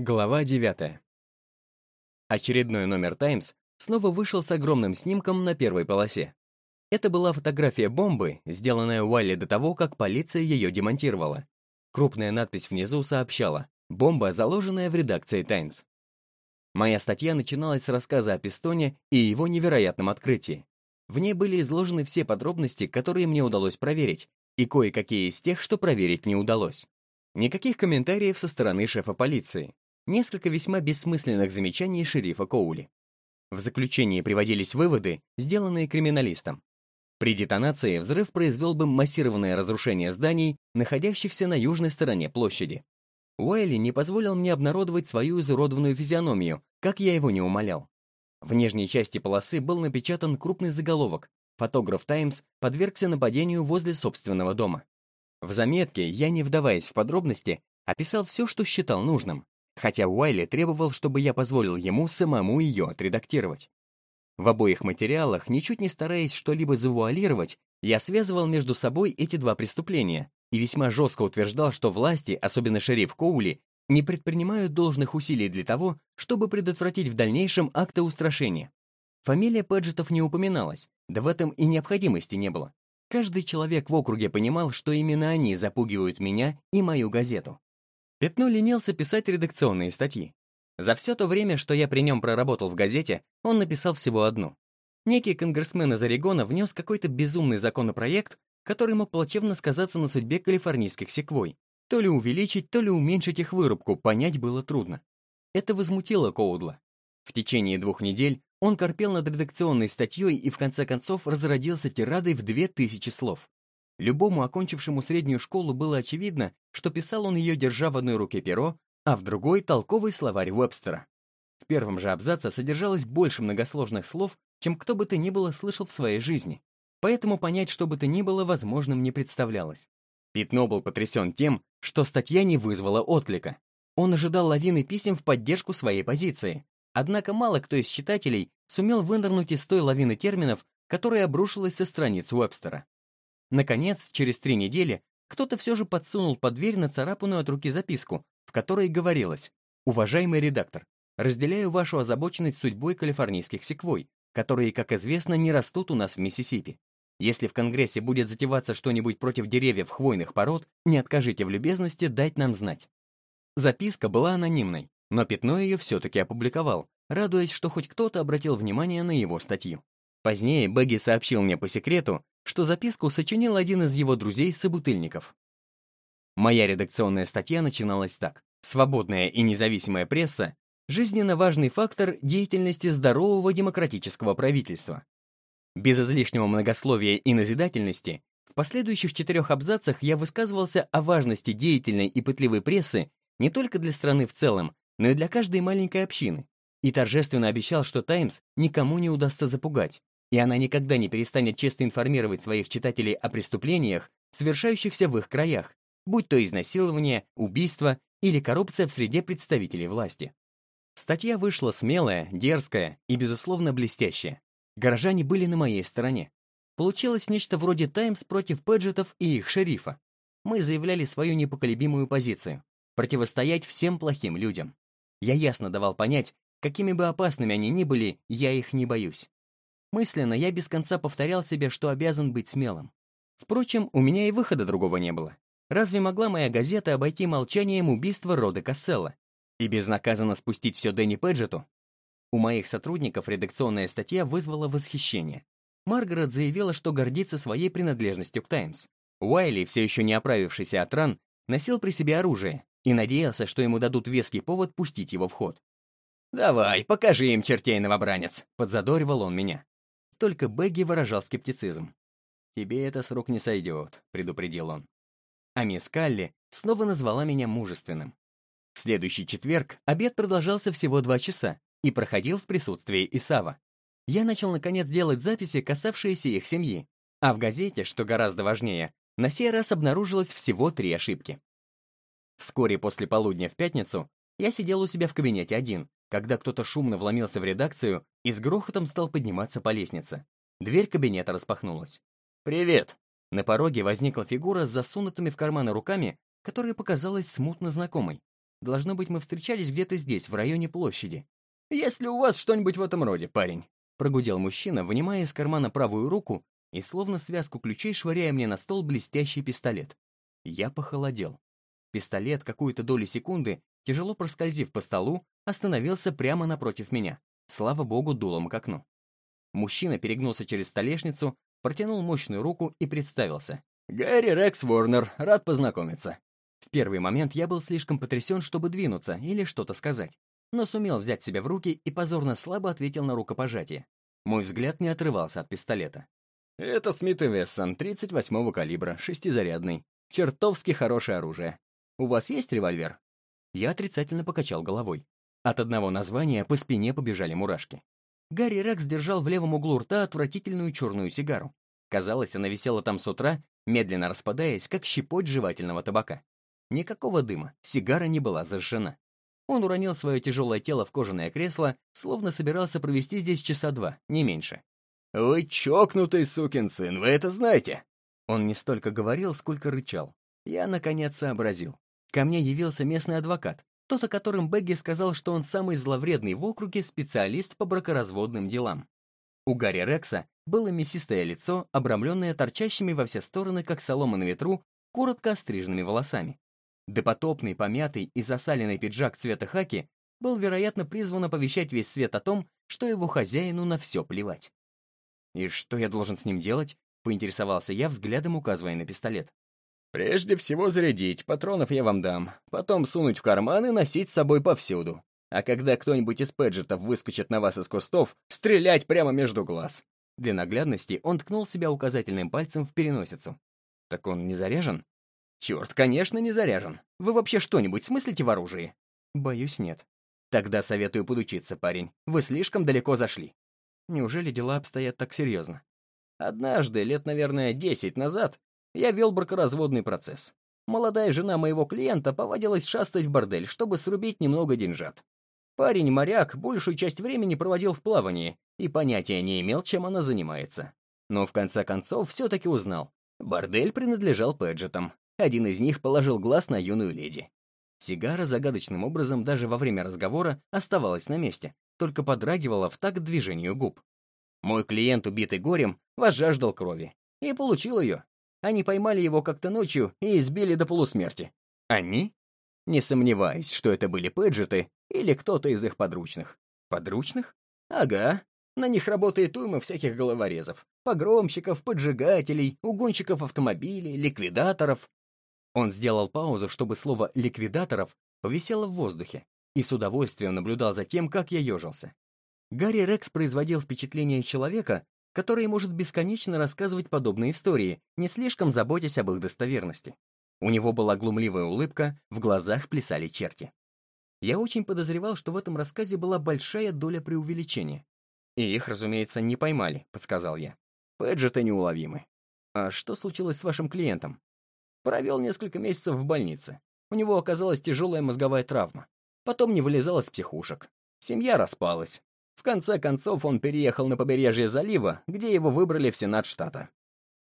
Глава 9. Очередной номер «Таймс» снова вышел с огромным снимком на первой полосе. Это была фотография бомбы, сделанная Уайли до того, как полиция ее демонтировала. Крупная надпись внизу сообщала «Бомба, заложенная в редакции «Таймс». Моя статья начиналась с рассказа о Пистоне и его невероятном открытии. В ней были изложены все подробности, которые мне удалось проверить, и кое-какие из тех, что проверить не удалось. Никаких комментариев со стороны шефа полиции несколько весьма бессмысленных замечаний шерифа Коули. В заключении приводились выводы, сделанные криминалистом. При детонации взрыв произвел бы массированное разрушение зданий, находящихся на южной стороне площади. Уайли не позволил мне обнародовать свою изуродованную физиономию, как я его не умолял. В нижней части полосы был напечатан крупный заголовок «Фотограф Таймс подвергся нападению возле собственного дома». В заметке я, не вдаваясь в подробности, описал все, что считал нужным, хотя Уайли требовал, чтобы я позволил ему самому ее отредактировать. В обоих материалах, ничуть не стараясь что-либо завуалировать, я связывал между собой эти два преступления и весьма жестко утверждал, что власти, особенно шериф Коули, не предпринимают должных усилий для того, чтобы предотвратить в дальнейшем акты устрашения. Фамилия Пэджетов не упоминалась, да в этом и необходимости не было. Каждый человек в округе понимал, что именно они запугивают меня и мою газету. Пятно ленился писать редакционные статьи. За все то время, что я при нем проработал в газете, он написал всего одну. Некий конгрессмен из Орегона внес какой-то безумный законопроект, который мог плачевно сказаться на судьбе калифорнийских секвой. То ли увеличить, то ли уменьшить их вырубку, понять было трудно. Это возмутило Коудла. В течение двух недель он корпел над редакционной статьей и в конце концов разродился тирадой в две тысячи слов. Любому окончившему среднюю школу было очевидно, что писал он ее, держа в одной руке перо, а в другой — толковый словарь Вебстера. В первом же абзаце содержалось больше многосложных слов, чем кто бы то ни было слышал в своей жизни, поэтому понять что бы то ни было возможным не представлялось. Пятно был потрясен тем, что статья не вызвала отклика. Он ожидал лавины писем в поддержку своей позиции, однако мало кто из читателей сумел вынырнуть из той лавины терминов, которая обрушилась со страниц Уэбстера. Наконец, через три недели, кто-то все же подсунул под дверь нацарапанную от руки записку, в которой говорилось «Уважаемый редактор, разделяю вашу озабоченность судьбой калифорнийских секвой, которые, как известно, не растут у нас в Миссисипи. Если в Конгрессе будет затеваться что-нибудь против деревьев хвойных пород, не откажите в любезности дать нам знать». Записка была анонимной, но Пятно ее все-таки опубликовал, радуясь, что хоть кто-то обратил внимание на его статью. Позднее Бэгги сообщил мне по секрету, что записку сочинил один из его друзей-собутыльников. Моя редакционная статья начиналась так. Свободная и независимая пресса — жизненно важный фактор деятельности здорового демократического правительства. Без излишнего многословия и назидательности, в последующих четырех абзацах я высказывался о важности деятельной и пытливой прессы не только для страны в целом, но и для каждой маленькой общины, и торжественно обещал, что «Таймс» никому не удастся запугать, и она никогда не перестанет честно информировать своих читателей о преступлениях, совершающихся в их краях, будь то изнасилование, убийство или коррупция в среде представителей власти. Статья вышла смелая, дерзкая и, безусловно, блестящая. Горожане были на моей стороне. Получилось нечто вроде «Таймс» против Пэджетов и их шерифа. Мы заявляли свою непоколебимую позицию — противостоять всем плохим людям. Я ясно давал понять, какими бы опасными они ни были, я их не боюсь. Мысленно я без конца повторял себе, что обязан быть смелым. Впрочем, у меня и выхода другого не было. Разве могла моя газета обойти молчанием убийство рода Касселла и безнаказанно спустить все Дэнни Пэджету? У моих сотрудников редакционная статья вызвала восхищение. Маргарет заявила, что гордится своей принадлежностью к «Таймс». Уайли, все еще не оправившийся от ран, носил при себе оружие и надеялся, что ему дадут веский повод пустить его в ход. «Давай, покажи им чертей, новобранец», — подзадоривал он меня. Только Бэгги выражал скептицизм. «Тебе это с рук не сойдет», — предупредил он. А мисс Калли снова назвала меня мужественным. В следующий четверг обед продолжался всего два часа и проходил в присутствии Исава. Я начал, наконец, делать записи, касавшиеся их семьи, а в газете, что гораздо важнее, на сей раз обнаружилось всего три ошибки. Вскоре после полудня в пятницу я сидел у себя в кабинете один, когда кто-то шумно вломился в редакцию и с грохотом стал подниматься по лестнице. Дверь кабинета распахнулась. «Привет!» На пороге возникла фигура с засунутыми в карманы руками, которая показалась смутно знакомой. Должно быть, мы встречались где-то здесь, в районе площади. Есть ли у вас что-нибудь в этом роде, парень?» Прогудел мужчина, вынимая из кармана правую руку и словно связку ключей швыряя мне на стол блестящий пистолет. Я похолодел. Пистолет какую-то долю секунды, тяжело проскользив по столу, остановился прямо напротив меня, слава богу, дулом к окну. Мужчина перегнулся через столешницу, протянул мощную руку и представился. «Гэри Рекс Ворнер, рад познакомиться». В первый момент я был слишком потрясен, чтобы двинуться или что-то сказать, но сумел взять себя в руки и позорно слабо ответил на рукопожатие. Мой взгляд не отрывался от пистолета. «Это Смит и Вессон, 38-го калибра, шестизарядный. Чертовски хорошее оружие. У вас есть револьвер?» Я отрицательно покачал головой. От одного названия по спине побежали мурашки. Гарри Рекс держал в левом углу рта отвратительную черную сигару. Казалось, она висела там с утра, медленно распадаясь, как щепоть жевательного табака. Никакого дыма, сигара не была зажжена. Он уронил свое тяжелое тело в кожаное кресло, словно собирался провести здесь часа два, не меньше. «Вы чокнутый сукин сын, вы это знаете!» Он не столько говорил, сколько рычал. Я, наконец, сообразил. Ко мне явился местный адвокат, тот, о котором Бегги сказал, что он самый зловредный в округе специалист по бракоразводным делам. У Гарри Рекса было мясистое лицо, обрамленное торчащими во все стороны, как солома на ветру, коротко остриженными волосами. Допотопный, помятый и засаленный пиджак цвета хаки был, вероятно, призван оповещать весь свет о том, что его хозяину на все плевать. «И что я должен с ним делать?» — поинтересовался я, взглядом указывая на пистолет. Прежде всего зарядить, патронов я вам дам, потом сунуть в карман и носить с собой повсюду. А когда кто-нибудь из пэджетов выскочит на вас из кустов, стрелять прямо между глаз. Для наглядности он ткнул себя указательным пальцем в переносицу. Так он не заряжен? Черт, конечно, не заряжен. Вы вообще что-нибудь смыслите в оружии? Боюсь, нет. Тогда советую подучиться, парень. Вы слишком далеко зашли. Неужели дела обстоят так серьезно? Однажды, лет, наверное, десять назад, я вел бракоразводный процесс. Молодая жена моего клиента повадилась шастать в бордель, чтобы срубить немного деньжат. Парень-моряк большую часть времени проводил в плавании и понятия не имел, чем она занимается. Но в конце концов все-таки узнал. Бордель принадлежал Пэджетам. Один из них положил глаз на юную леди. Сигара загадочным образом даже во время разговора оставалась на месте, только подрагивала в такт движению губ. Мой клиент, убитый горем, возжаждал крови. И получил ее, они поймали его как-то ночью и избили до полусмерти. Они? Не сомневаюсь, что это были пэджеты или кто-то из их подручных. Подручных? Ага. На них работает уйма всяких головорезов. Погромщиков, поджигателей, угонщиков автомобилей, ликвидаторов. Он сделал паузу, чтобы слово «ликвидаторов» повисело в воздухе, и с удовольствием наблюдал за тем, как я ежился. Гарри Рекс производил впечатление человека, который может бесконечно рассказывать подобные истории, не слишком заботясь об их достоверности. У него была глумливая улыбка, в глазах плясали черти. Я очень подозревал, что в этом рассказе была большая доля преувеличения. И их, разумеется, не поймали, подсказал я. Пэджеты неуловимы. А что случилось с вашим клиентом? Провел несколько месяцев в больнице. У него оказалась тяжелая мозговая травма. Потом не вылезал из психушек. Семья распалась. В конце концов, он переехал на побережье залива, где его выбрали в Сенат штата.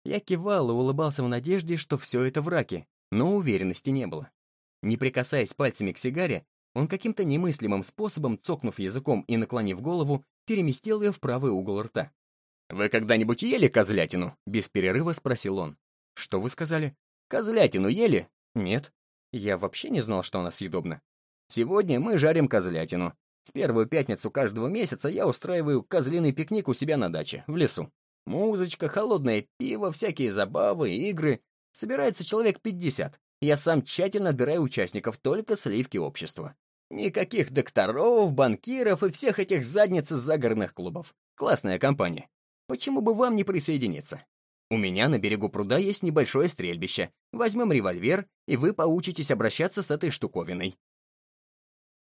Я кивал и улыбался в надежде, что все это враки, но уверенности не было. Не прикасаясь пальцами к сигаре, он каким-то немыслимым способом, цокнув языком и наклонив голову, переместил ее в правый угол рта. «Вы когда-нибудь ели козлятину?» — без перерыва спросил он. «Что вы сказали?» «Козлятину ели?» «Нет. Я вообще не знал, что она съедобна. Сегодня мы жарим козлятину. В первую пятницу каждого месяца я устраиваю козлиный пикник у себя на даче, в лесу. Музычка, холодное пиво, всякие забавы, игры. Собирается человек 50. Я сам тщательно отбираю участников, только сливки общества. Никаких докторов, банкиров и всех этих задниц из загородных клубов. Классная компания. Почему бы вам не присоединиться? У меня на берегу пруда есть небольшое стрельбище. Возьмем револьвер, и вы поучитесь обращаться с этой штуковиной.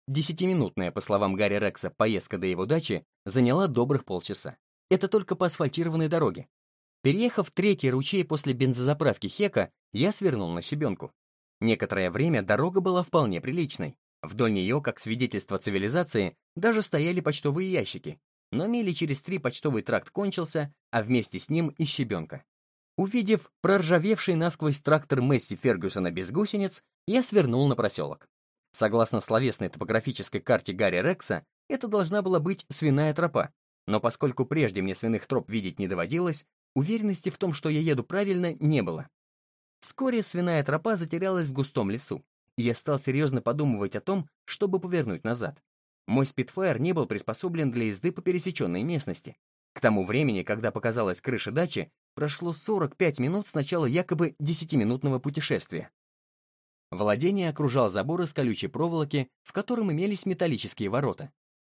Десятиминутная, по словам Гарри Рекса, поездка до его дачи заняла добрых полчаса. Это только по асфальтированной дороге. Переехав третий ручей после бензозаправки Хека, я свернул на щебенку. Некоторое время дорога была вполне приличной. Вдоль нее, как свидетельство цивилизации, даже стояли почтовые ящики. Но мили через три почтовый тракт кончился, а вместе с ним и щебенка. Увидев проржавевший насквозь трактор Месси Фергюсона без гусениц, я свернул на проселок. Согласно словесной топографической карте Гарри Рекса, это должна была быть свиная тропа, но поскольку прежде мне свиных троп видеть не доводилось, уверенности в том, что я еду правильно, не было. Вскоре свиная тропа затерялась в густом лесу, и я стал серьезно подумывать о том, чтобы повернуть назад. Мой спидфайр не был приспособлен для езды по пересеченной местности. К тому времени, когда показалась крыша дачи, прошло 45 минут с начала якобы 10-минутного путешествия. Владение окружал забор из колючей проволоки, в котором имелись металлические ворота.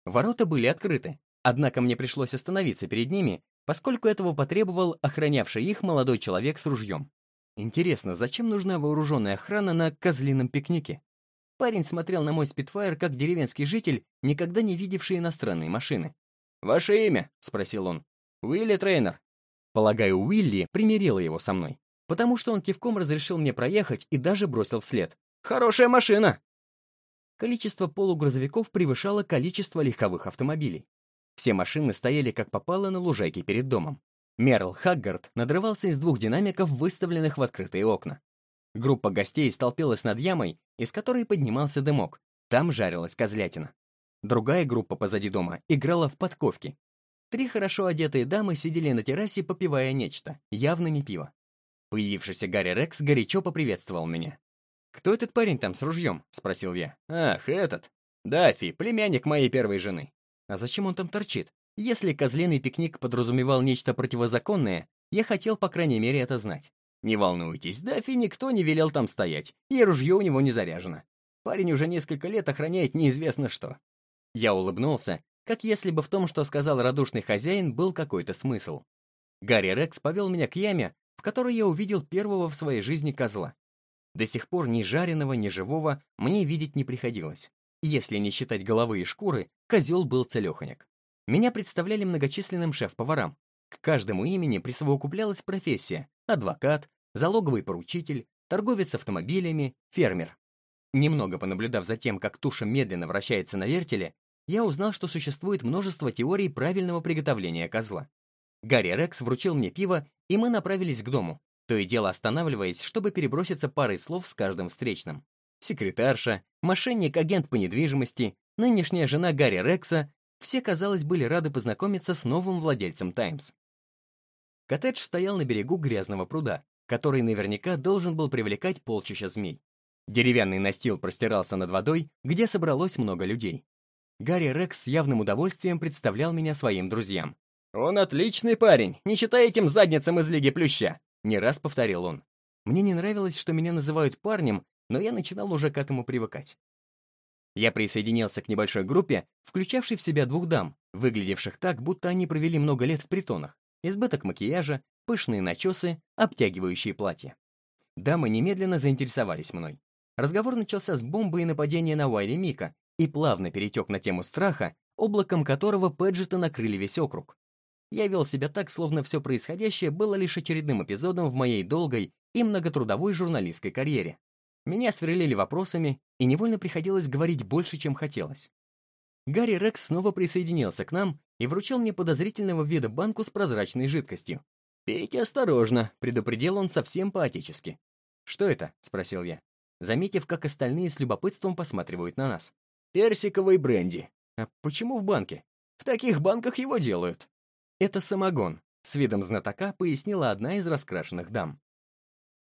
Ворота были открыты, однако мне пришлось остановиться перед ними, поскольку этого потребовал охранявший их молодой человек с ружьем. Интересно, зачем нужна вооруженная охрана на козлином пикнике? Парень смотрел на мой Spitfire как деревенский житель, никогда не видевший иностранные машины. «Ваше имя?» — спросил он. «Уилли Трейнер». Полагаю, Уилли примирила его со мной, потому что он кивком разрешил мне проехать и даже бросил вслед. «Хорошая машина!» Количество полугрузовиков превышало количество легковых автомобилей. Все машины стояли как попало на лужайке перед домом. Мерл Хаггард надрывался из двух динамиков, выставленных в открытые окна. Группа гостей столпилась над ямой, из которой поднимался дымок. Там жарилась козлятина. Другая группа позади дома играла в подковки. Три хорошо одетые дамы сидели на террасе, попивая нечто, явно не пиво. Появившийся Гарри Рекс горячо поприветствовал меня. «Кто этот парень там с ружьем?» — спросил я. «Ах, этот. Даффи, племянник моей первой жены. А зачем он там торчит? Если козлиный пикник подразумевал нечто противозаконное, я хотел, по крайней мере, это знать. Не волнуйтесь, Даффи никто не велел там стоять, и ружье у него не заряжено. Парень уже несколько лет охраняет неизвестно что. Я улыбнулся, как если бы в том, что сказал радушный хозяин, был какой-то смысл. Гарри Рекс повел меня к яме, в которой я увидел первого в своей жизни козла. До сих пор ни жареного, ни живого мне видеть не приходилось. Если не считать головы и шкуры, козел был целеханек. Меня представляли многочисленным шеф-поварам. К каждому имени присовокуплялась профессия — адвокат, залоговый поручитель, торговец автомобилями, фермер. Немного понаблюдав за тем, как туша медленно вращается на вертеле, я узнал, что существует множество теорий правильного приготовления козла. Гарри Рекс вручил мне пиво, и мы направились к дому, то и дело останавливаясь, чтобы переброситься парой слов с каждым встречным секретарша, мошенник-агент по недвижимости, нынешняя жена Гарри Рекса, все, казалось, были рады познакомиться с новым владельцем «Таймс». Коттедж стоял на берегу грязного пруда, который наверняка должен был привлекать полчища змей. Деревянный настил простирался над водой, где собралось много людей. Гарри Рекс с явным удовольствием представлял меня своим друзьям. «Он отличный парень, не считая этим задницам из Лиги Плюща», — не раз повторил он. Мне не нравилось, что меня называют парнем, но я начинал уже к этому привыкать. Я присоединился к небольшой группе, включавшей в себя двух дам, выглядевших так, будто они провели много лет в притонах. Избыток макияжа, пышные начесы, обтягивающие платья. Дамы немедленно заинтересовались мной. Разговор начался с бомбы и нападения на Уайли Мика и плавно перетек на тему страха, облаком которого Пэджета накрыли весь округ. Я вел себя так, словно все происходящее было лишь очередным эпизодом в моей долгой и многотрудовой журналистской карьере. Меня сверлили вопросами, и невольно приходилось говорить больше, чем хотелось. Гарри Рекс снова присоединился к нам и вручил мне подозрительного вида банку с прозрачной жидкостью. «Пейте осторожно», — предупредил он совсем по-отечески. «Что это?» — спросил я, заметив, как остальные с любопытством посматривают на нас. «Персиковый бренди». «А почему в банке?» «В таких банках его делают». «Это самогон», — с видом знатока пояснила одна из раскрашенных дам.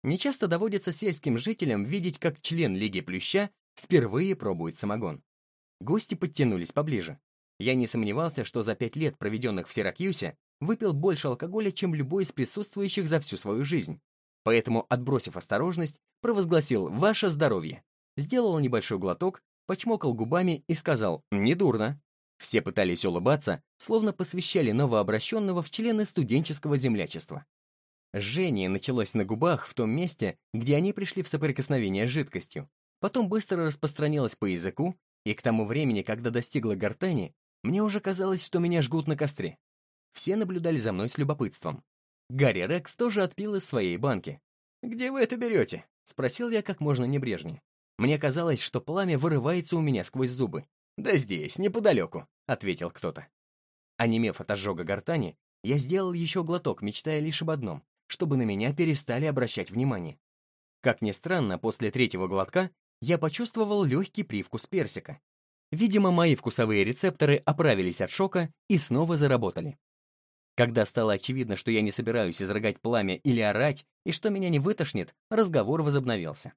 Нечасто доводится сельским жителям видеть, как член Лиги Плюща впервые пробует самогон. Гости подтянулись поближе. Я не сомневался, что за пять лет, проведенных в Сиракьюсе, выпил больше алкоголя, чем любой из присутствующих за всю свою жизнь. Поэтому, отбросив осторожность, провозгласил «Ваше здоровье!», сделал небольшой глоток, почмокал губами и сказал «Недурно!». Все пытались улыбаться, словно посвящали новообращенного в члены студенческого землячества. Жжение началось на губах в том месте, где они пришли в соприкосновение с жидкостью. Потом быстро распространилось по языку, и к тому времени, когда достигло гортани, мне уже казалось, что меня жгут на костре. Все наблюдали за мной с любопытством. Гарри Рекс тоже отпил из своей банки. «Где вы это берете?» — спросил я как можно небрежнее. Мне казалось, что пламя вырывается у меня сквозь зубы. «Да здесь, неподалеку», — ответил кто-то. Онемев от ожога гортани, я сделал еще глоток, мечтая лишь об одном чтобы на меня перестали обращать внимание. Как ни странно, после третьего глотка я почувствовал легкий привкус персика. Видимо, мои вкусовые рецепторы оправились от шока и снова заработали. Когда стало очевидно, что я не собираюсь изрыгать пламя или орать, и что меня не вытошнит, разговор возобновился.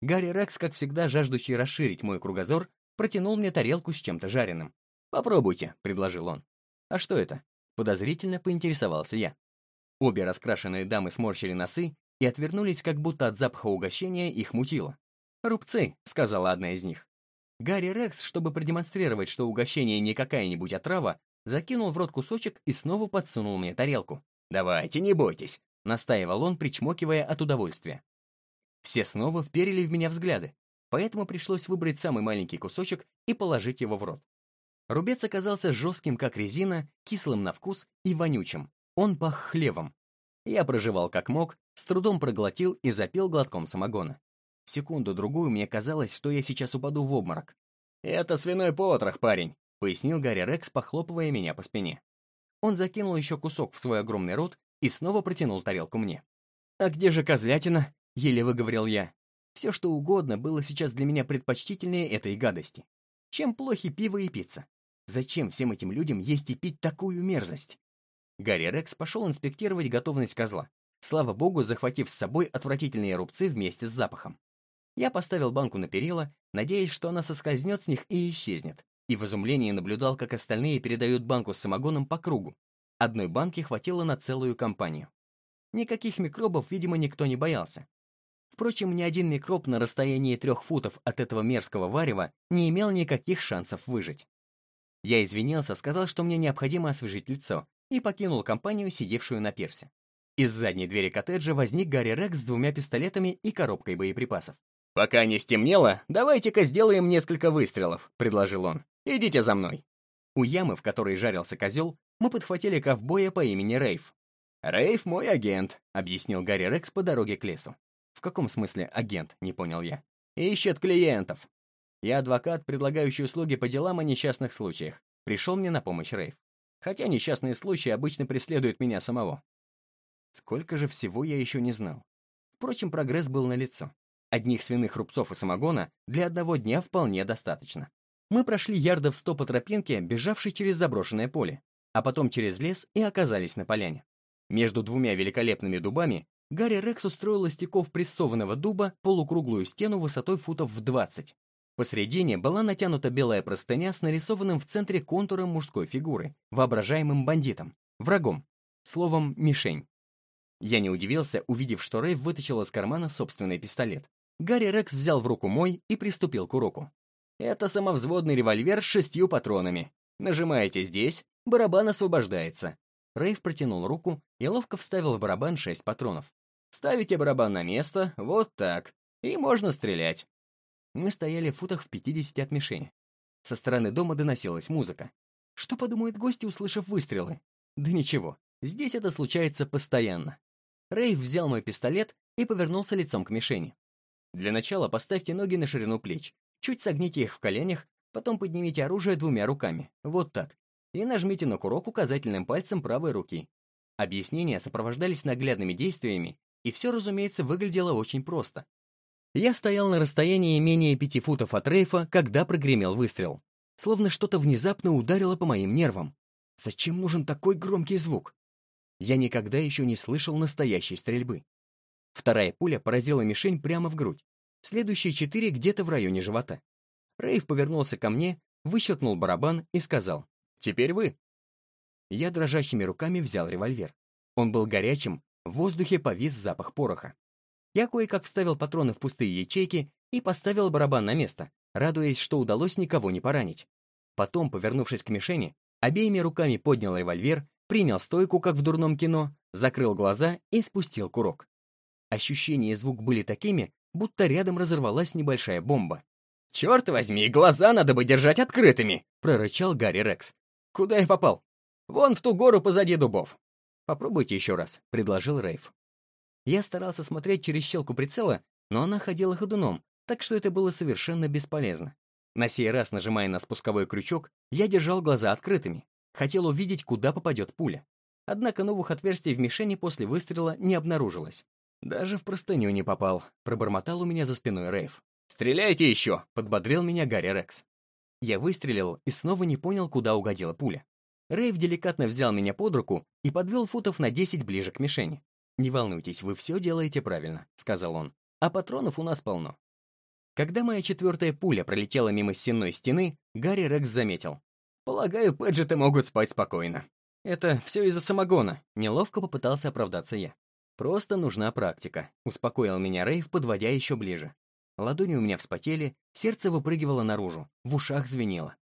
Гарри Рекс, как всегда жаждущий расширить мой кругозор, протянул мне тарелку с чем-то жареным. «Попробуйте», — предложил он. «А что это?» — подозрительно поинтересовался я. Обе раскрашенные дамы сморщили носы и отвернулись, как будто от запаха угощения их мутило. «Рубцы», — сказала одна из них. Гарри Рекс, чтобы продемонстрировать, что угощение не какая-нибудь отрава, закинул в рот кусочек и снова подсунул мне тарелку. «Давайте, не бойтесь», — настаивал он, причмокивая от удовольствия. Все снова вперили в меня взгляды, поэтому пришлось выбрать самый маленький кусочек и положить его в рот. Рубец оказался жестким, как резина, кислым на вкус и вонючим. Он пах хлебом. Я проживал как мог, с трудом проглотил и запил глотком самогона. Секунду-другую мне казалось, что я сейчас упаду в обморок. «Это свиной потрох, парень», — пояснил Гарри Рекс, похлопывая меня по спине. Он закинул еще кусок в свой огромный рот и снова протянул тарелку мне. «А где же козлятина?» — еле выговорил я. Все, что угодно, было сейчас для меня предпочтительнее этой гадости. Чем плохи пиво и пицца? Зачем всем этим людям есть и пить такую мерзость? Гарри Рекс пошел инспектировать готовность козла, слава богу, захватив с собой отвратительные рубцы вместе с запахом. Я поставил банку на перила, надеясь, что она соскользнет с них и исчезнет, и в изумлении наблюдал, как остальные передают банку с самогоном по кругу. Одной банки хватило на целую компанию. Никаких микробов, видимо, никто не боялся. Впрочем, ни один микроб на расстоянии трех футов от этого мерзкого варева не имел никаких шансов выжить. Я извинился, сказал, что мне необходимо освежить лицо, и покинул компанию, сидевшую на персе. Из задней двери коттеджа возник Гарри Рекс с двумя пистолетами и коробкой боеприпасов. «Пока не стемнело, давайте-ка сделаем несколько выстрелов», — предложил он. «Идите за мной». У ямы, в которой жарился козел, мы подхватили ковбоя по имени Рейв. «Рейв мой агент», — объяснил Гарри Рекс по дороге к лесу. «В каком смысле агент?» — не понял я. «Ищет клиентов». Я адвокат, предлагающий услуги по делам о несчастных случаях. Пришел мне на помощь Рейв. Хотя несчастные случаи обычно преследуют меня самого. Сколько же всего я еще не знал. Впрочем, прогресс был налицо. Одних свиных рубцов и самогона для одного дня вполне достаточно. Мы прошли ярдов сто по тропинке, бежавшей через заброшенное поле, а потом через лес и оказались на поляне. Между двумя великолепными дубами Гарри Рекс устроил из стеков прессованного дуба полукруглую стену высотой футов в 20. Посредине была натянута белая простыня с нарисованным в центре контуром мужской фигуры, воображаемым бандитом, врагом, словом «мишень». Я не удивился, увидев, что Рейв вытащил из кармана собственный пистолет. Гарри Рекс взял в руку мой и приступил к уроку. Это самовзводный револьвер с шестью патронами. Нажимаете здесь, барабан освобождается. Рейв протянул руку и ловко вставил в барабан шесть патронов. Ставите барабан на место, вот так, и можно стрелять. Мы стояли в футах в 50 от мишени. Со стороны дома доносилась музыка. Что подумают гости, услышав выстрелы? Да ничего, здесь это случается постоянно. Рейв взял мой пистолет и повернулся лицом к мишени. Для начала поставьте ноги на ширину плеч, чуть согните их в коленях, потом поднимите оружие двумя руками, вот так, и нажмите на курок указательным пальцем правой руки. Объяснения сопровождались наглядными действиями, и все, разумеется, выглядело очень просто. Я стоял на расстоянии менее пяти футов от рейфа, когда прогремел выстрел. Словно что-то внезапно ударило по моим нервам. Зачем нужен такой громкий звук? Я никогда еще не слышал настоящей стрельбы. Вторая пуля поразила мишень прямо в грудь. Следующие четыре где-то в районе живота. Рейв повернулся ко мне, выщелкнул барабан и сказал «Теперь вы». Я дрожащими руками взял револьвер. Он был горячим, в воздухе повис запах пороха. Я кое-как вставил патроны в пустые ячейки и поставил барабан на место, радуясь, что удалось никого не поранить. Потом, повернувшись к мишени, обеими руками поднял револьвер, принял стойку, как в дурном кино, закрыл глаза и спустил курок. Ощущение и звук были такими, будто рядом разорвалась небольшая бомба. «Черт возьми, глаза надо бы держать открытыми!» — прорычал Гарри Рекс. «Куда я попал?» «Вон в ту гору позади дубов». «Попробуйте еще раз», — предложил Рейв. Я старался смотреть через щелку прицела, но она ходила ходуном, так что это было совершенно бесполезно. На сей раз, нажимая на спусковой крючок, я держал глаза открытыми. Хотел увидеть, куда попадет пуля. Однако новых отверстий в мишени после выстрела не обнаружилось. «Даже в простыню не попал», — пробормотал у меня за спиной Рейв. «Стреляйте еще!» — подбодрил меня Гарри Рекс. Я выстрелил и снова не понял, куда угодила пуля. Рейв деликатно взял меня под руку и подвел футов на 10 ближе к мишени. «Не волнуйтесь, вы все делаете правильно», — сказал он. «А патронов у нас полно». Когда моя четвертая пуля пролетела мимо стенной стены, Гарри Рекс заметил. «Полагаю, Пэджеты могут спать спокойно». «Это все из-за самогона», — неловко попытался оправдаться я. «Просто нужна практика», — успокоил меня Рейв, подводя еще ближе. Ладони у меня вспотели, сердце выпрыгивало наружу, в ушах звенело.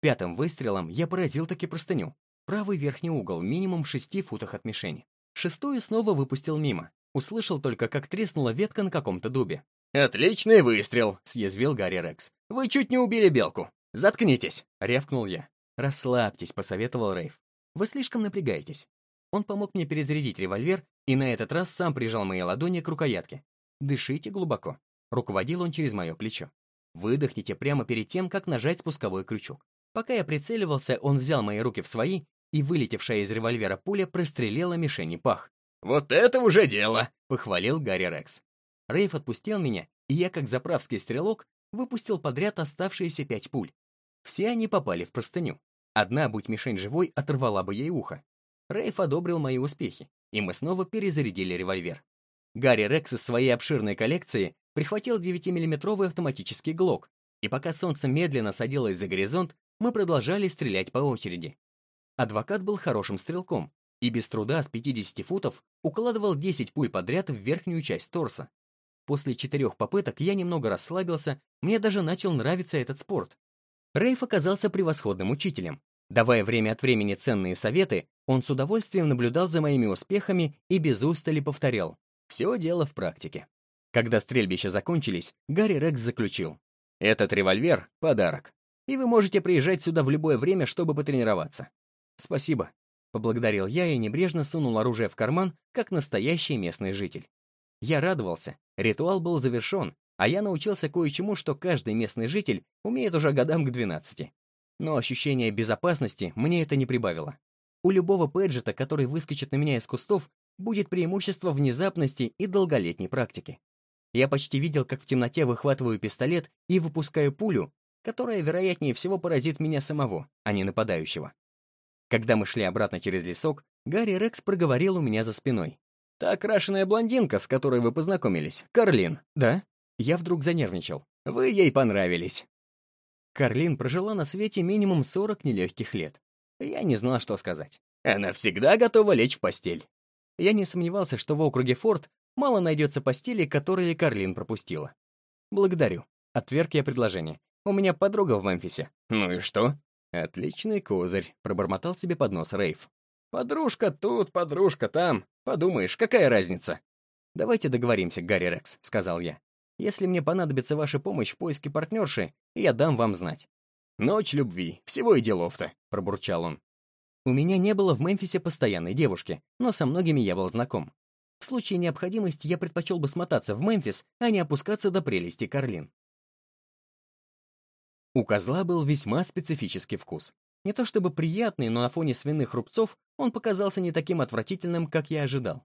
Пятым выстрелом я поразил таки простыню. Правый верхний угол, минимум в шести футах от мишени. Шестую снова выпустил мимо. Услышал только, как треснула ветка на каком-то дубе. «Отличный выстрел!» — съязвил Гарри Рекс. «Вы чуть не убили белку! Заткнитесь!» — рявкнул я. «Расслабьтесь», — посоветовал Рейв. «Вы слишком напрягаетесь». Он помог мне перезарядить револьвер и на этот раз сам прижал мои ладони к рукоятке. «Дышите глубоко». Руководил он через мое плечо. «Выдохните прямо перед тем, как нажать спусковой крючок. Пока я прицеливался, он взял мои руки в свои, и вылетевшая из револьвера пуля прострелила мишени пах. «Вот это уже дело!» — похвалил Гарри Рекс. Рейв отпустил меня, и я, как заправский стрелок, выпустил подряд оставшиеся пять пуль. Все они попали в простыню. Одна, будь мишень живой, оторвала бы ей ухо. Рейв одобрил мои успехи, и мы снова перезарядили револьвер. Гарри Рекс из своей обширной коллекции прихватил 9-миллиметровый автоматический ГЛОК, и пока солнце медленно садилось за горизонт, мы продолжали стрелять по очереди. Адвокат был хорошим стрелком и без труда с 50 футов укладывал 10 пуль подряд в верхнюю часть торса. После четырех попыток я немного расслабился, мне даже начал нравиться этот спорт. Рейф оказался превосходным учителем. Давая время от времени ценные советы, он с удовольствием наблюдал за моими успехами и без устали повторял. Все дело в практике. Когда стрельбища закончились, Гарри Рекс заключил. «Этот револьвер — подарок и вы можете приезжать сюда в любое время, чтобы потренироваться. Спасибо. Поблагодарил я и небрежно сунул оружие в карман, как настоящий местный житель. Я радовался, ритуал был завершен, а я научился кое-чему, что каждый местный житель умеет уже годам к 12. Но ощущение безопасности мне это не прибавило. У любого пэджета, который выскочит на меня из кустов, будет преимущество внезапности и долголетней практики. Я почти видел, как в темноте выхватываю пистолет и выпускаю пулю, которая, вероятнее всего, поразит меня самого, а не нападающего. Когда мы шли обратно через лесок, Гарри Рекс проговорил у меня за спиной. «Та окрашенная блондинка, с которой вы познакомились, Карлин, да?» Я вдруг занервничал. «Вы ей понравились». Карлин прожила на свете минимум 40 нелегких лет. Я не знал, что сказать. Она всегда готова лечь в постель. Я не сомневался, что в округе Форд мало найдется постели, которые Карлин пропустила. «Благодарю», — отверг я предложение. У меня подруга в Мемфисе». «Ну и что?» «Отличный козырь», — пробормотал себе под нос Рейв. «Подружка тут, подружка там. Подумаешь, какая разница?» «Давайте договоримся, Гарри Рекс», — сказал я. «Если мне понадобится ваша помощь в поиске партнерши, я дам вам знать». «Ночь любви, всего и делов-то», — пробурчал он. У меня не было в Мемфисе постоянной девушки, но со многими я был знаком. В случае необходимости я предпочел бы смотаться в Мемфис, а не опускаться до прелести Карлин. У козла был весьма специфический вкус. Не то чтобы приятный, но на фоне свиных рубцов он показался не таким отвратительным, как я ожидал.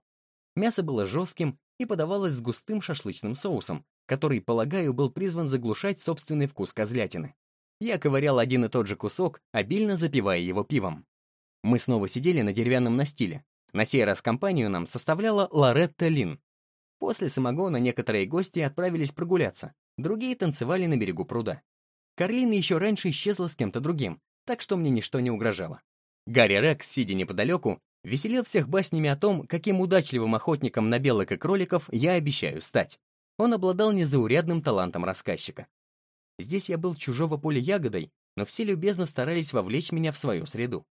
Мясо было жестким и подавалось с густым шашлычным соусом, который, полагаю, был призван заглушать собственный вкус козлятины. Я ковырял один и тот же кусок, обильно запивая его пивом. Мы снова сидели на деревянном настиле. На сей раз компанию нам составляла Лоретта Лин. После самогона некоторые гости отправились прогуляться, другие танцевали на берегу пруда. Карлина еще раньше исчезла с кем-то другим, так что мне ничто не угрожало. Гарри Рекс, сидя неподалеку, веселил всех баснями о том, каким удачливым охотником на белок и кроликов я обещаю стать. Он обладал незаурядным талантом рассказчика. Здесь я был чужого поля ягодой, но все любезно старались вовлечь меня в свою среду.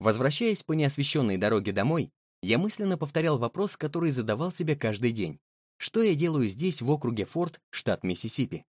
Возвращаясь по неосвещенной дороге домой, я мысленно повторял вопрос, который задавал себе каждый день. Что я делаю здесь, в округе Форт, штат Миссисипи?